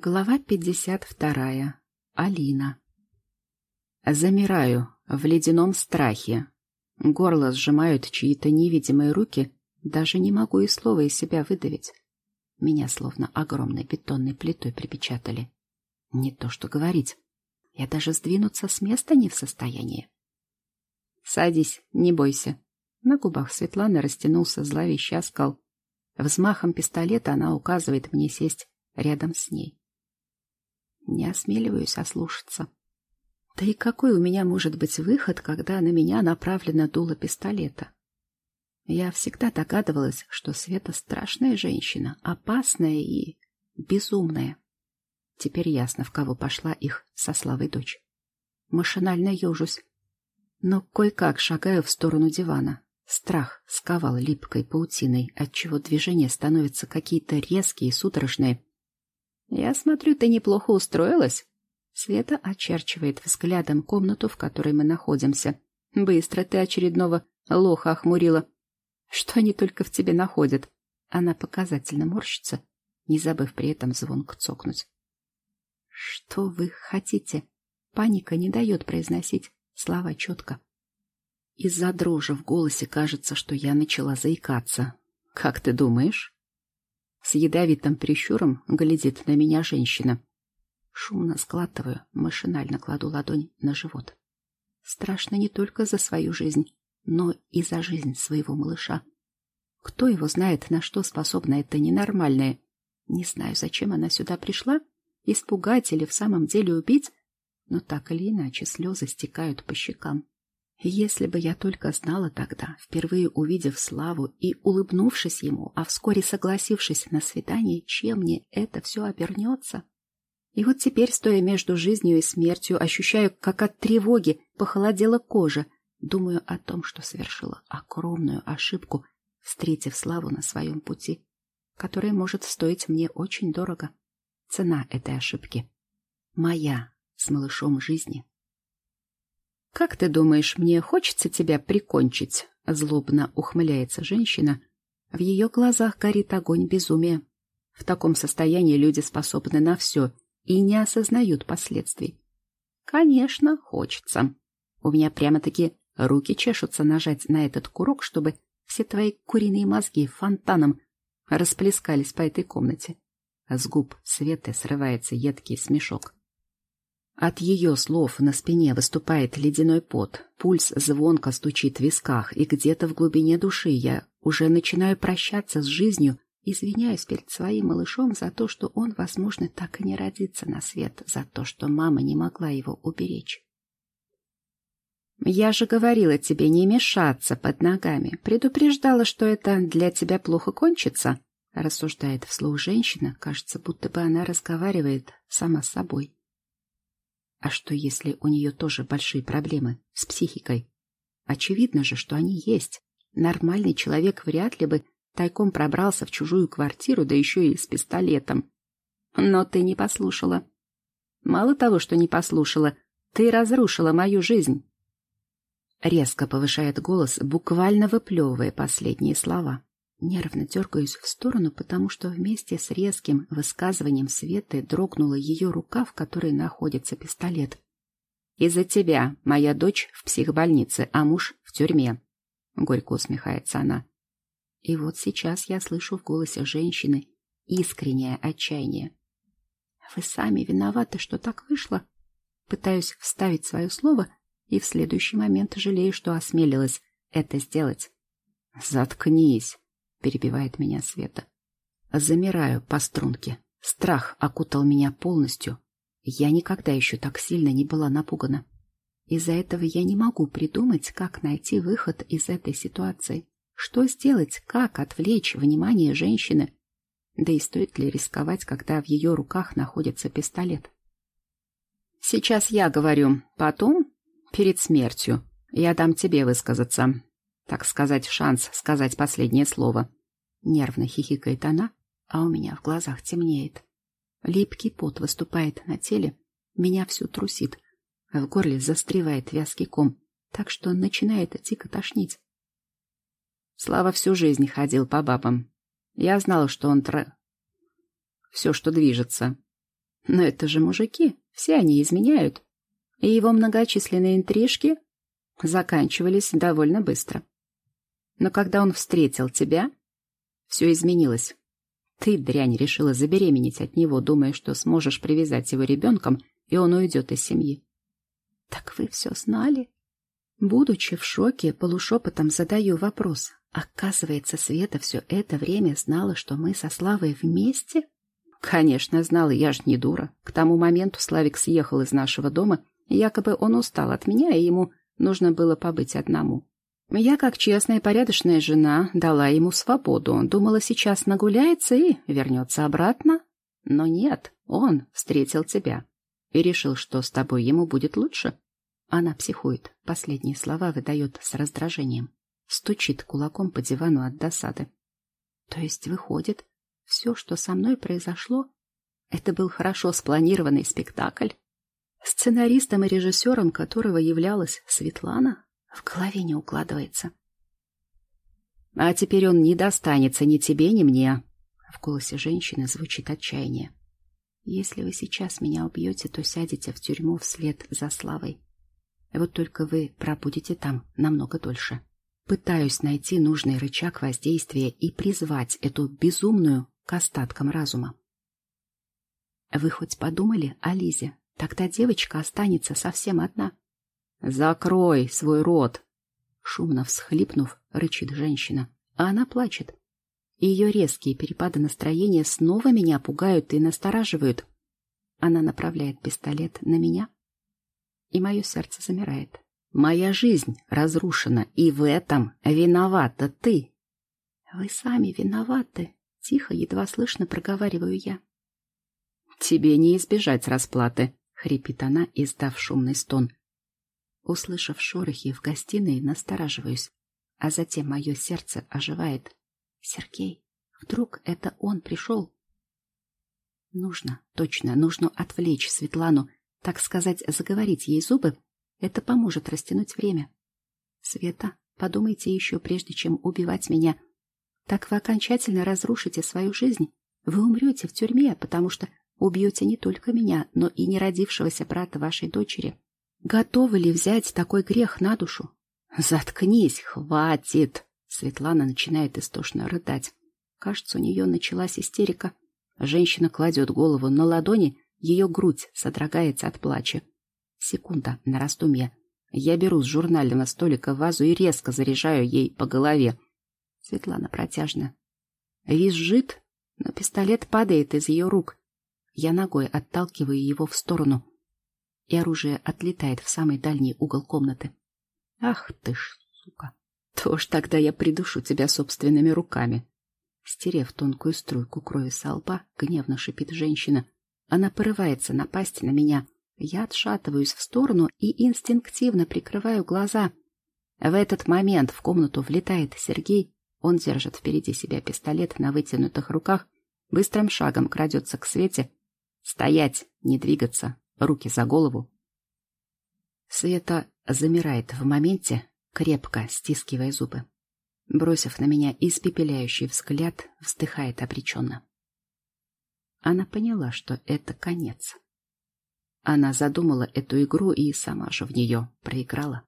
Глава 52. Алина. Замираю в ледяном страхе. Горло сжимают чьи-то невидимые руки, даже не могу и слова из себя выдавить. Меня словно огромной бетонной плитой припечатали. Не то что говорить. Я даже сдвинуться с места не в состоянии. «Садись, не бойся». На губах Светланы растянулся зловещий оскал. Взмахом пистолета она указывает мне сесть рядом с ней. Не осмеливаюсь ослушаться. Да и какой у меня может быть выход, когда на меня направлено дуло пистолета? Я всегда догадывалась, что Света страшная женщина, опасная и безумная. Теперь ясно, в кого пошла их со Славой дочь. Машинально ежусь, но кое-как шагаю в сторону дивана. Страх сковал липкой паутиной, отчего движения становятся какие-то резкие и судорожные. «Я смотрю, ты неплохо устроилась?» Света очерчивает взглядом комнату, в которой мы находимся. «Быстро ты очередного лоха охмурила. Что они только в тебе находят?» Она показательно морщится, не забыв при этом звонко цокнуть. «Что вы хотите?» Паника не дает произносить слова четко. Из-за дрожи в голосе кажется, что я начала заикаться. «Как ты думаешь?» С ядовитым прищуром глядит на меня женщина. Шумно складываю, машинально кладу ладонь на живот. Страшно не только за свою жизнь, но и за жизнь своего малыша. Кто его знает, на что способна эта ненормальная? Не знаю, зачем она сюда пришла, испугать или в самом деле убить, но так или иначе слезы стекают по щекам. Если бы я только знала тогда, впервые увидев Славу и улыбнувшись ему, а вскоре согласившись на свидание, чем мне это все обернется. И вот теперь, стоя между жизнью и смертью, ощущаю, как от тревоги похолодела кожа, думаю о том, что совершила огромную ошибку, встретив Славу на своем пути, которая может стоить мне очень дорого. Цена этой ошибки. Моя с малышом жизни. «Как ты думаешь, мне хочется тебя прикончить?» — злобно ухмыляется женщина. В ее глазах горит огонь безумия. В таком состоянии люди способны на все и не осознают последствий. «Конечно, хочется. У меня прямо-таки руки чешутся нажать на этот курок, чтобы все твои куриные мозги фонтаном расплескались по этой комнате». С губ Светы срывается едкий смешок. От ее слов на спине выступает ледяной пот, пульс звонко стучит в висках, и где-то в глубине души я уже начинаю прощаться с жизнью, извиняюсь перед своим малышом за то, что он, возможно, так и не родится на свет, за то, что мама не могла его уберечь. «Я же говорила тебе не мешаться под ногами, предупреждала, что это для тебя плохо кончится», рассуждает вслух женщина, кажется, будто бы она разговаривает сама с собой. А что, если у нее тоже большие проблемы с психикой? Очевидно же, что они есть. Нормальный человек вряд ли бы тайком пробрался в чужую квартиру, да еще и с пистолетом. Но ты не послушала. Мало того, что не послушала, ты разрушила мою жизнь. Резко повышает голос, буквально выплевывая последние слова. Нервно дергаюсь в сторону, потому что вместе с резким высказыванием Светы дрогнула ее рука, в которой находится пистолет. «Из-за тебя моя дочь в психбольнице, а муж в тюрьме», — горько усмехается она. И вот сейчас я слышу в голосе женщины искреннее отчаяние. «Вы сами виноваты, что так вышло?» Пытаюсь вставить свое слово и в следующий момент жалею, что осмелилась это сделать. «Заткнись!» — перебивает меня Света. Замираю по струнке. Страх окутал меня полностью. Я никогда еще так сильно не была напугана. Из-за этого я не могу придумать, как найти выход из этой ситуации. Что сделать, как отвлечь внимание женщины? Да и стоит ли рисковать, когда в ее руках находится пистолет? Сейчас я говорю, потом, перед смертью, я дам тебе высказаться так сказать, шанс сказать последнее слово. Нервно хихикает она, а у меня в глазах темнеет. Липкий пот выступает на теле, меня всю трусит. В горле застревает вязкий ком, так что начинает дико тошнить. Слава всю жизнь ходил по бабам. Я знала, что он тр... Все, что движется. Но это же мужики, все они изменяют. И его многочисленные интрижки заканчивались довольно быстро. Но когда он встретил тебя, все изменилось. Ты, дрянь, решила забеременеть от него, думая, что сможешь привязать его ребенком, и он уйдет из семьи. Так вы все знали? Будучи в шоке, полушепотом задаю вопрос. Оказывается, Света все это время знала, что мы со Славой вместе? Конечно, знала, я ж не дура. К тому моменту Славик съехал из нашего дома, якобы он устал от меня, и ему нужно было побыть одному. Я, как честная и порядочная жена, дала ему свободу. Думала, сейчас нагуляется и вернется обратно. Но нет, он встретил тебя и решил, что с тобой ему будет лучше. Она психует, последние слова выдает с раздражением. Стучит кулаком по дивану от досады. То есть, выходит, все, что со мной произошло, это был хорошо спланированный спектакль, сценаристом и режиссером которого являлась Светлана, в голове не укладывается. А теперь он не достанется ни тебе, ни мне. В голосе женщины звучит отчаяние. Если вы сейчас меня убьете, то сядете в тюрьму вслед за Славой. Вот только вы пробудете там намного дольше. Пытаюсь найти нужный рычаг воздействия и призвать эту безумную к остаткам разума. Вы хоть подумали о Лизе? Тогда девочка останется совсем одна. «Закрой свой рот!» Шумно всхлипнув, рычит женщина, а она плачет. Ее резкие перепады настроения снова меня пугают и настораживают. Она направляет пистолет на меня, и мое сердце замирает. Моя жизнь разрушена, и в этом виновата ты. Вы сами виноваты, тихо, едва слышно проговариваю я. Тебе не избежать расплаты, хрипит она, издав шумный стон. Услышав шорохи в гостиной, настораживаюсь, а затем мое сердце оживает. Сергей, вдруг это он пришел? Нужно, точно, нужно отвлечь Светлану, так сказать, заговорить ей зубы. Это поможет растянуть время. Света, подумайте еще, прежде чем убивать меня. Так вы окончательно разрушите свою жизнь. Вы умрете в тюрьме, потому что убьете не только меня, но и неродившегося брата вашей дочери. Готовы ли взять такой грех на душу? Заткнись, хватит! Светлана начинает истошно рыдать. Кажется, у нее началась истерика. Женщина кладет голову на ладони, ее грудь содрогается от плача. Секунда на раздумье. Я беру с журнального столика вазу и резко заряжаю ей по голове. Светлана протяжно. Визжит, но пистолет падает из ее рук. Я ногой отталкиваю его в сторону и оружие отлетает в самый дальний угол комнаты. Ах ты ж, сука! То ж тогда я придушу тебя собственными руками. Стерев тонкую струйку крови со лба, гневно шипит женщина. Она порывается напасть на меня. Я отшатываюсь в сторону и инстинктивно прикрываю глаза. В этот момент в комнату влетает Сергей. Он держит впереди себя пистолет на вытянутых руках, быстрым шагом крадется к Свете. «Стоять! Не двигаться! Руки за голову. Света замирает в моменте, крепко стискивая зубы. Бросив на меня испепеляющий взгляд, вздыхает обреченно. Она поняла, что это конец. Она задумала эту игру и сама же в нее проиграла.